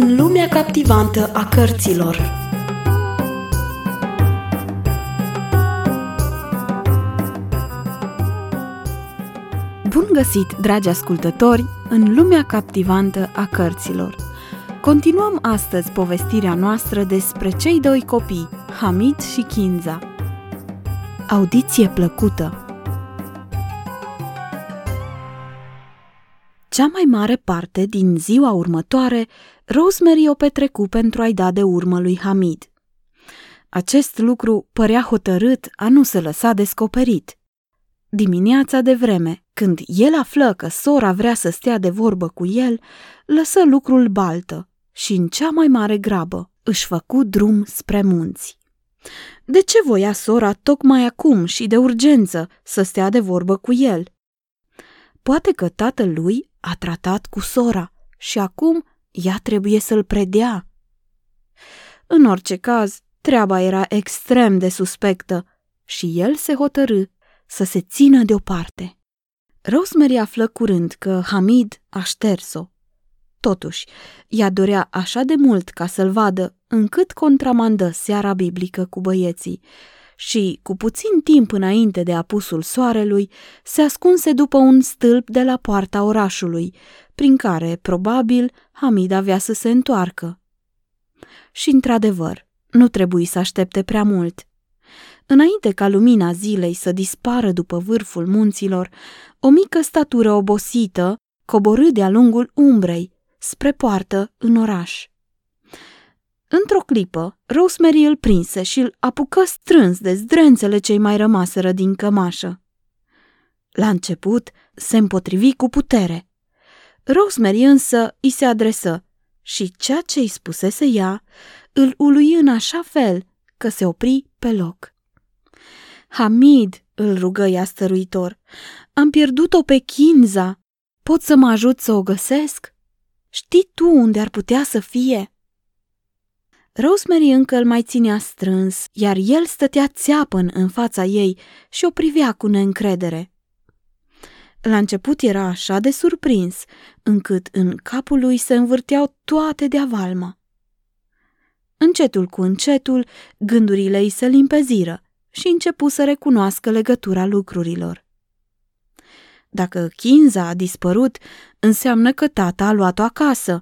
În lumea captivantă a cărților Bun găsit, dragi ascultători, în lumea captivantă a cărților. Continuăm astăzi povestirea noastră despre cei doi copii, Hamid și Kinza. Audiție plăcută! Cea mai mare parte din ziua următoare, Rosemary o petrecu pentru a-i da de urmă lui Hamid. Acest lucru părea hotărât a nu se lăsa descoperit. Dimineața de vreme, când el află că sora vrea să stea de vorbă cu el, lăsă lucrul baltă și în cea mai mare grabă își făcu drum spre munți. De ce voia sora tocmai acum și de urgență să stea de vorbă cu el? Poate că tatăl lui a tratat cu sora și acum ea trebuie să-l predea. În orice caz, treaba era extrem de suspectă și el se hotărâ să se țină deoparte. Rosemary află curând că Hamid a șters-o. Totuși, ea dorea așa de mult ca să-l vadă, încât contramandă seara biblică cu băieții și, cu puțin timp înainte de apusul soarelui, se ascunse după un stâlp de la poarta orașului, prin care, probabil, Hamid avea să se întoarcă. Și, într-adevăr, nu trebuie să aștepte prea mult. Înainte ca lumina zilei să dispară după vârful munților, o mică statură obosită coborâ de-a lungul umbrei, spre poartă în oraș. Într-o clipă, Rosemary îl prinse și îl apucă strâns de zdrențele cei mai rămaseră din cămașă. La început se împotrivi cu putere. Rosemary însă îi se adresă și ceea ce îi spusese ea îl ului în așa fel că se opri pe loc. Hamid, îl rugă ea stăruitor, am pierdut-o pe Kinza. Pot să mă ajut să o găsesc? Știi tu unde ar putea să fie?" Rosemary încă îl mai ținea strâns, iar el stătea țeapăn în fața ei și o privea cu neîncredere. La început era așa de surprins, încât în capul lui se învârteau toate de avalmă. Încetul cu încetul, gândurile îi se limpeziră și începu să recunoască legătura lucrurilor. Dacă Kinza a dispărut, înseamnă că tata a luat-o acasă.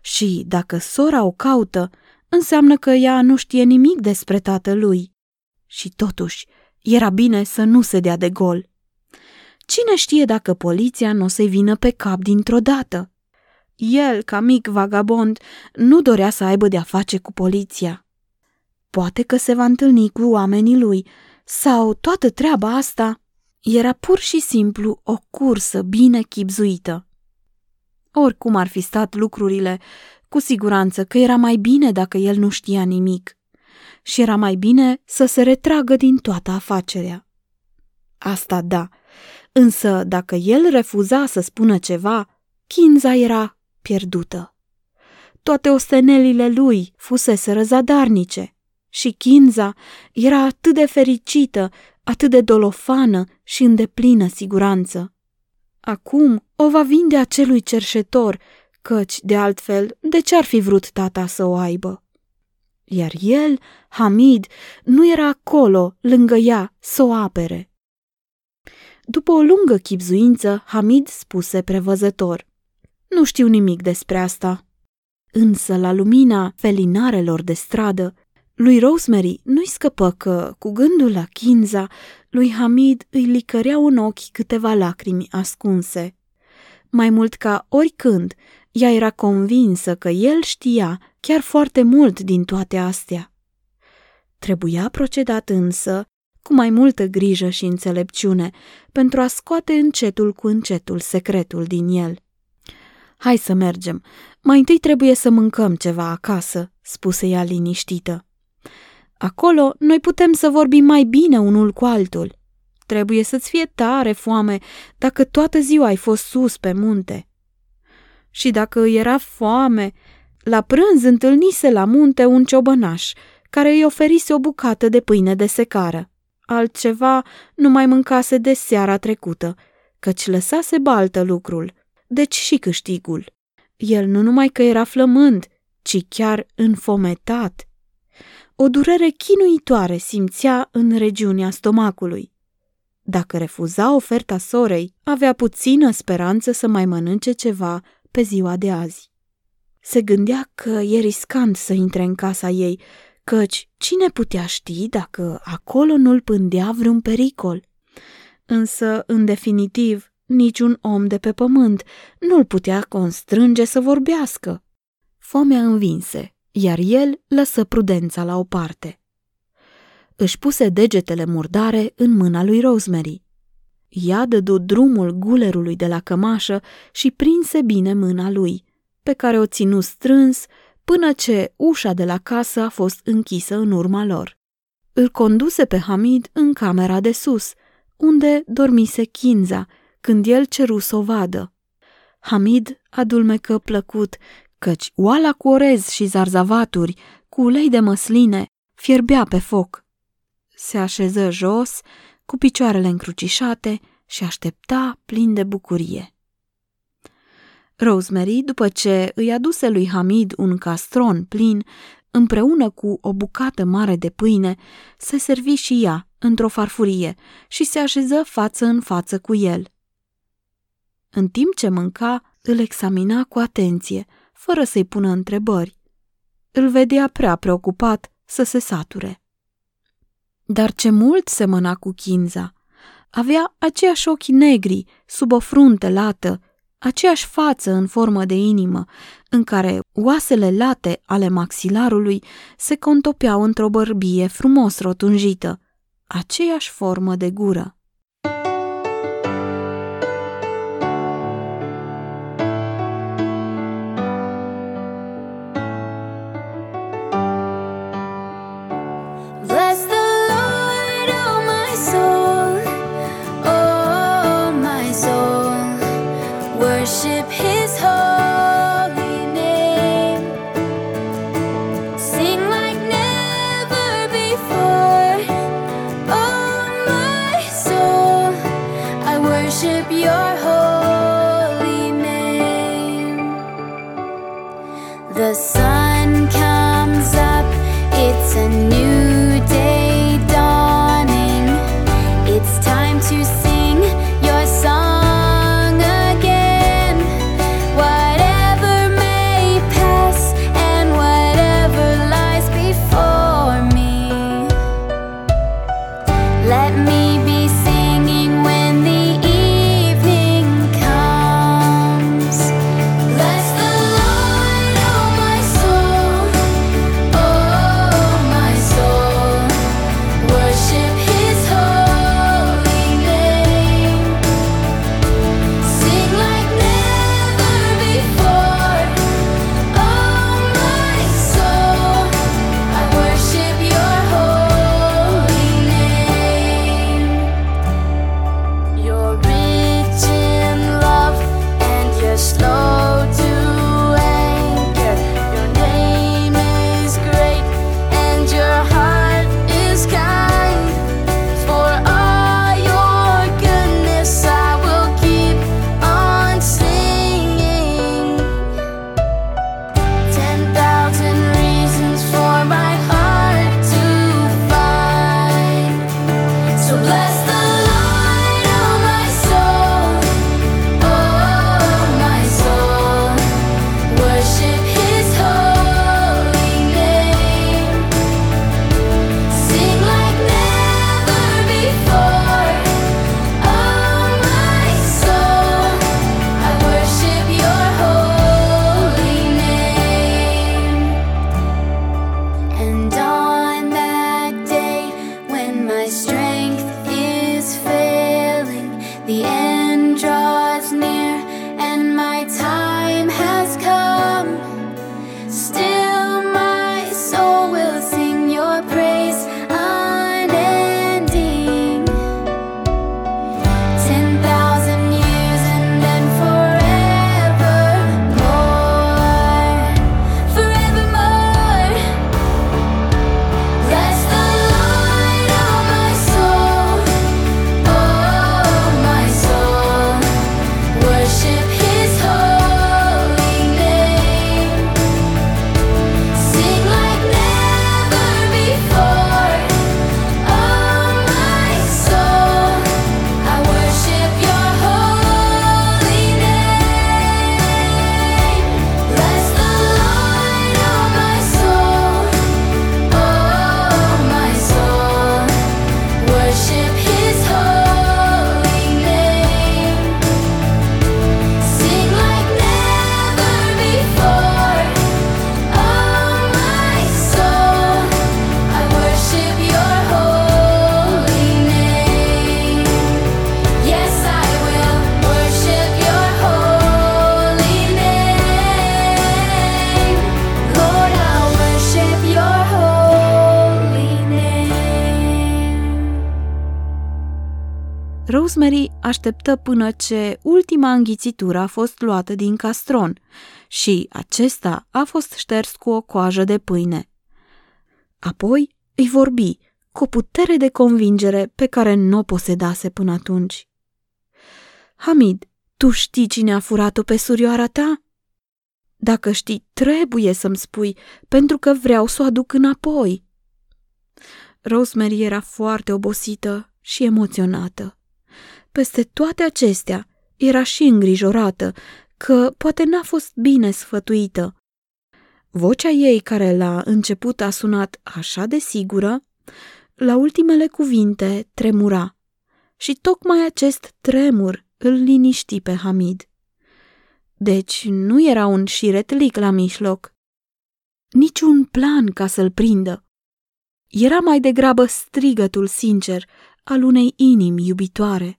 Și dacă sora o caută, înseamnă că ea nu știe nimic despre tatălui. Și totuși, era bine să nu se dea de gol. Cine știe dacă poliția nu o să-i vină pe cap dintr-o dată? El, ca mic vagabond, nu dorea să aibă de-a face cu poliția. Poate că se va întâlni cu oamenii lui, sau toată treaba asta era pur și simplu o cursă bine chipzuită. Oricum ar fi stat lucrurile, cu siguranță că era mai bine dacă el nu știa nimic. Și era mai bine să se retragă din toată afacerea. Asta da, însă dacă el refuza să spună ceva, Kinza era pierdută. Toate ostenelile lui fusese răzadarnice și Kinza era atât de fericită, atât de dolofană și în deplină siguranță. Acum o va vinde acelui cerșetor căci, de altfel, de ce ar fi vrut tata să o aibă? Iar el, Hamid, nu era acolo, lângă ea, să o apere. După o lungă chipzuință, Hamid spuse prevăzător. Nu știu nimic despre asta. Însă, la lumina felinarelor de stradă, lui Rosemary nu-i scăpă că, cu gândul la Kinza, lui Hamid îi licăreau în ochi câteva lacrimi ascunse. Mai mult ca oricând, ea era convinsă că el știa chiar foarte mult din toate astea. Trebuia procedat însă cu mai multă grijă și înțelepciune pentru a scoate încetul cu încetul secretul din el. Hai să mergem. Mai întâi trebuie să mâncăm ceva acasă, spuse ea liniștită. Acolo noi putem să vorbim mai bine unul cu altul. Trebuie să-ți fie tare foame dacă toată ziua ai fost sus pe munte. Și dacă îi era foame, la prânz întâlnise la munte un ciobănaș, care îi oferise o bucată de pâine de secară. Altceva nu mai mâncase de seara trecută, căci lăsase baltă lucrul, deci și câștigul. El nu numai că era flămând, ci chiar înfometat. O durere chinuitoare simțea în regiunea stomacului. Dacă refuza oferta sorei, avea puțină speranță să mai mănânce ceva pe ziua de azi. Se gândea că e riscant să intre în casa ei, căci cine putea ști dacă acolo nu-l pândea vreun pericol? Însă, în definitiv, niciun om de pe pământ nu-l putea constrânge să vorbească. Foamea învinse, iar el lăsă prudența la o parte. Își puse degetele murdare în mâna lui Rosemary. Ea dădu drumul gulerului de la cămașă și prinse bine mâna lui, pe care o ținu strâns până ce ușa de la casă a fost închisă în urma lor. Îl conduse pe Hamid în camera de sus, unde dormise Kinza, când el ceru să o vadă. Hamid adulmecă plăcut, căci oala cu orez și zarzavaturi, cu ulei de măsline, fierbea pe foc. Se așeză jos, cu picioarele încrucișate și aștepta plin de bucurie. Rosemary, după ce îi aduse lui Hamid un castron plin, împreună cu o bucată mare de pâine, se servi și ea într-o farfurie și se așeză față în față cu el. În timp ce mânca, îl examina cu atenție, fără să-i pună întrebări. Îl vedea prea preocupat să se sature. Dar ce mult semăna cu Chinza! Avea aceiași ochi negri, sub o frunte lată, aceeași față în formă de inimă, în care oasele late ale maxilarului se contopeau într-o bărbie frumos rotunjită, aceeași formă de gură. tu sais. the end. Rosemary așteptă până ce ultima înghițitură a fost luată din castron și acesta a fost șters cu o coajă de pâine. Apoi îi vorbi cu o putere de convingere pe care nu o posedase până atunci. Hamid, tu știi cine a furat-o pe surioara ta? Dacă știi, trebuie să-mi spui, pentru că vreau să o aduc înapoi. Rosemary era foarte obosită și emoționată. Peste toate acestea, era și îngrijorată că poate n-a fost bine sfătuită. Vocea ei, care la început a sunat așa de sigură, la ultimele cuvinte tremura. Și tocmai acest tremur îl liniști pe Hamid. Deci nu era un șiretlic la mijloc. Niciun plan ca să-l prindă. Era mai degrabă strigătul sincer al unei inimi iubitoare.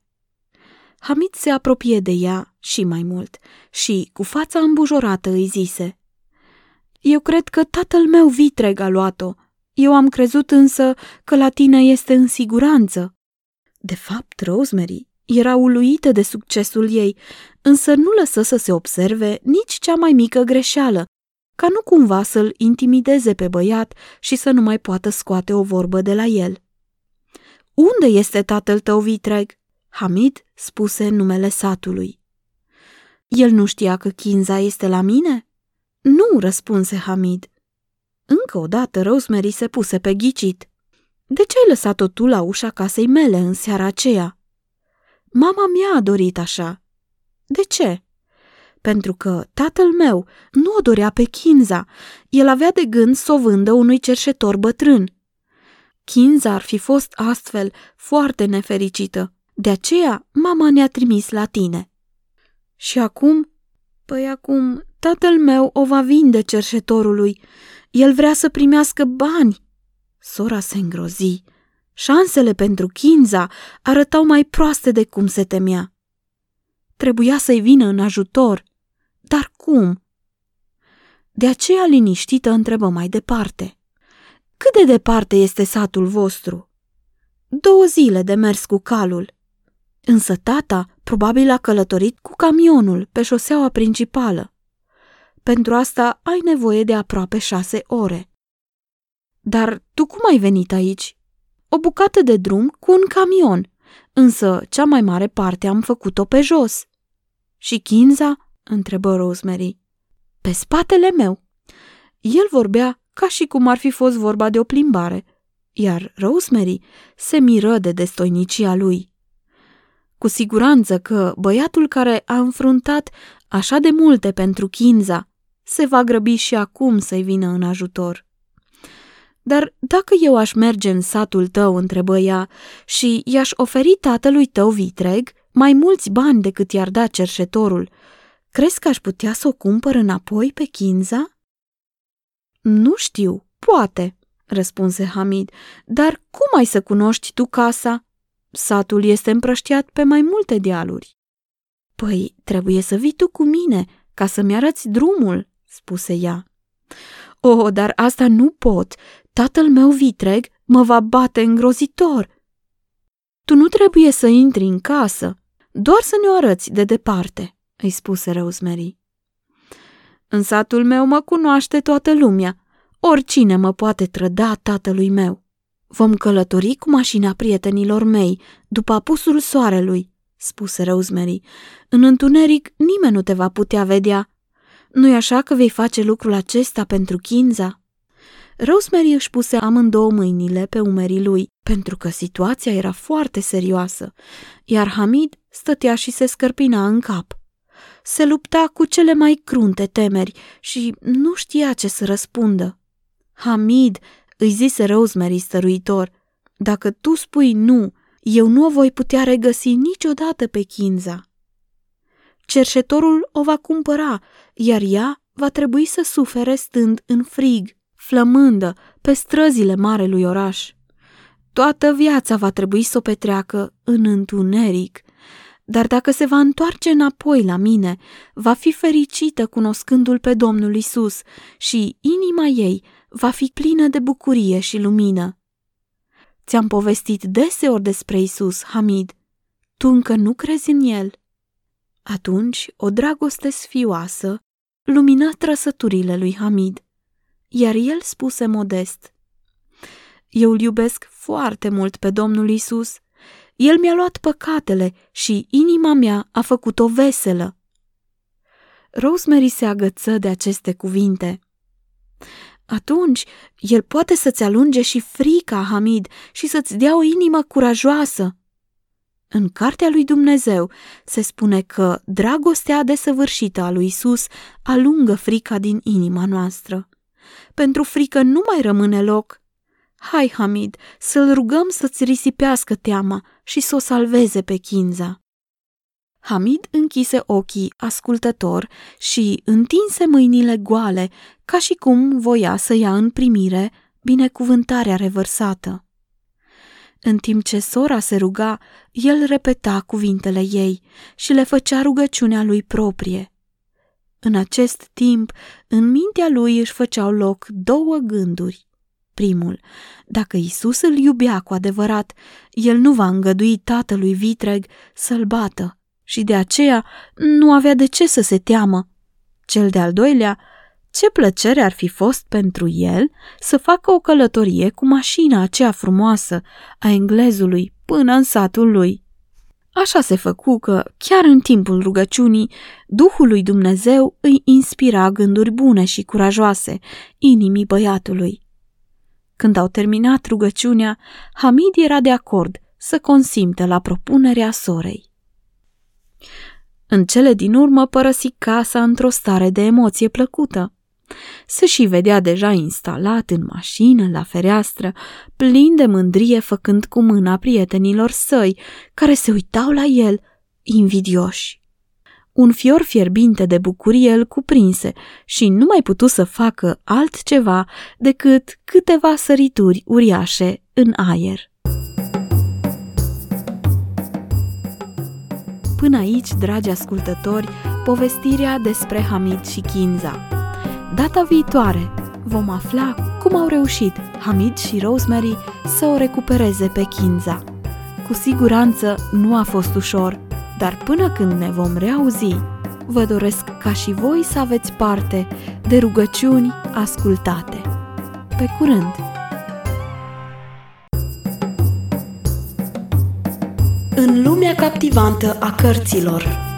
Hamid se apropie de ea și mai mult și, cu fața îmbujorată, îi zise Eu cred că tatăl meu vitreg a luat-o. Eu am crezut însă că la tine este în siguranță. De fapt, Rosemary era uluită de succesul ei, însă nu lăsă să se observe nici cea mai mică greșeală, ca nu cumva să-l intimideze pe băiat și să nu mai poată scoate o vorbă de la el. Unde este tatăl tău vitreg?" Hamid spuse numele satului. El nu știa că Kinza este la mine? Nu, răspunse Hamid. Încă o dată Rosemary se puse pe ghicit. De ce ai lăsat-o tu la ușa casei mele în seara aceea? Mama mea a dorit așa. De ce? Pentru că tatăl meu nu o dorea pe Kinza. El avea de gând să o vândă unui cerșetor bătrân. Kinza ar fi fost astfel foarte nefericită. De aceea, mama ne-a trimis la tine. Și acum? Păi acum, tatăl meu o va vinde cerșetorului. El vrea să primească bani. Sora se îngrozi. Șansele pentru Kinza arătau mai proaste de cum se temea. Trebuia să-i vină în ajutor. Dar cum? De aceea liniștită întrebă mai departe. Cât de departe este satul vostru? Două zile de mers cu calul. Însă tata probabil a călătorit cu camionul pe șoseaua principală. Pentru asta ai nevoie de aproape șase ore. Dar tu cum ai venit aici? O bucată de drum cu un camion, însă cea mai mare parte am făcut-o pe jos. Și Kinza? întrebă Rosemary. Pe spatele meu. El vorbea ca și cum ar fi fost vorba de o plimbare, iar Rosemary se miră de destoinicia lui. Cu siguranță că băiatul care a înfruntat așa de multe pentru Kinza se va grăbi și acum să-i vină în ajutor. Dar dacă eu aș merge în satul tău, întrebă ea, și i-aș oferi tatălui tău vitreg mai mulți bani decât i-ar da cerșetorul, crezi că aș putea să o cumpăr înapoi pe Kinza? Nu știu, poate, răspunse Hamid, dar cum ai să cunoști tu casa? Satul este împrăștiat pe mai multe dealuri. Păi, trebuie să vii tu cu mine, ca să-mi arăți drumul, spuse ea. O, oh, dar asta nu pot. Tatăl meu vitreg mă va bate îngrozitor. Tu nu trebuie să intri în casă, doar să ne o arăți de departe, îi spuse Rosemary. În satul meu mă cunoaște toată lumea. Oricine mă poate trăda tatălui meu. Vom călători cu mașina prietenilor mei, după apusul soarelui, spuse Rosemary. În întuneric nimeni nu te va putea vedea. Nu-i așa că vei face lucrul acesta pentru Kinza? Rosemary își puse amândouă mâinile pe umerii lui, pentru că situația era foarte serioasă, iar Hamid stătea și se scărpina în cap. Se lupta cu cele mai crunte temeri și nu știa ce să răspundă. Hamid, îi zise Rosemary stăruitor, dacă tu spui nu, eu nu o voi putea regăsi niciodată pe Kinza. Cerșetorul o va cumpăra, iar ea va trebui să sufere stând în frig, flămândă, pe străzile marelui oraș. Toată viața va trebui să o petreacă în întuneric, dar dacă se va întoarce înapoi la mine, va fi fericită cunoscându-l pe Domnul Isus și inima ei va fi plină de bucurie și lumină. Ți-am povestit deseori despre Isus, Hamid. tu încă nu crezi în el? Atunci, o dragoste sfioasă lumină trăsăturile lui Hamid, iar el spuse modest, Eu îl iubesc foarte mult pe Domnul Isus. El mi-a luat păcatele și inima mea a făcut-o veselă. Rosemary se agăță de aceste cuvinte. Atunci, el poate să-ți alunge și frica, Hamid, și să-ți dea o inimă curajoasă. În cartea lui Dumnezeu se spune că dragostea desăvârșită a lui Isus alungă frica din inima noastră. Pentru frică nu mai rămâne loc. Hai, Hamid, să-l rugăm să-ți risipească teama și să o salveze pe Kinza. Hamid închise ochii ascultător și întinse mâinile goale, ca și cum voia să ia în primire binecuvântarea revărsată. În timp ce sora se ruga, el repeta cuvintele ei și le făcea rugăciunea lui proprie. În acest timp, în mintea lui își făceau loc două gânduri. Primul, dacă Isus îl iubea cu adevărat, el nu va îngădui tatălui vitreg să-l bată și de aceea nu avea de ce să se teamă. Cel de-al doilea, ce plăcere ar fi fost pentru el să facă o călătorie cu mașina aceea frumoasă a englezului până în satul lui. Așa se făcu că, chiar în timpul rugăciunii, Duhul lui Dumnezeu îi inspira gânduri bune și curajoase inimii băiatului. Când au terminat rugăciunea, Hamid era de acord să consimte la propunerea sorei. În cele din urmă părăsi casa într-o stare de emoție plăcută. Se și vedea deja instalat în mașină, la fereastră, plin de mândrie făcând cu mâna prietenilor săi, care se uitau la el, invidioși. Un fior fierbinte de bucurie îl cuprinse și nu mai putu să facă altceva decât câteva sărituri uriașe în aer. Până aici, dragi ascultători, povestirea despre Hamid și Kinza. Data viitoare vom afla cum au reușit Hamid și Rosemary să o recupereze pe Kinza. Cu siguranță nu a fost ușor, dar până când ne vom reauzi, vă doresc ca și voi să aveți parte de rugăciuni ascultate. Pe curând! În lumea captivantă a cărților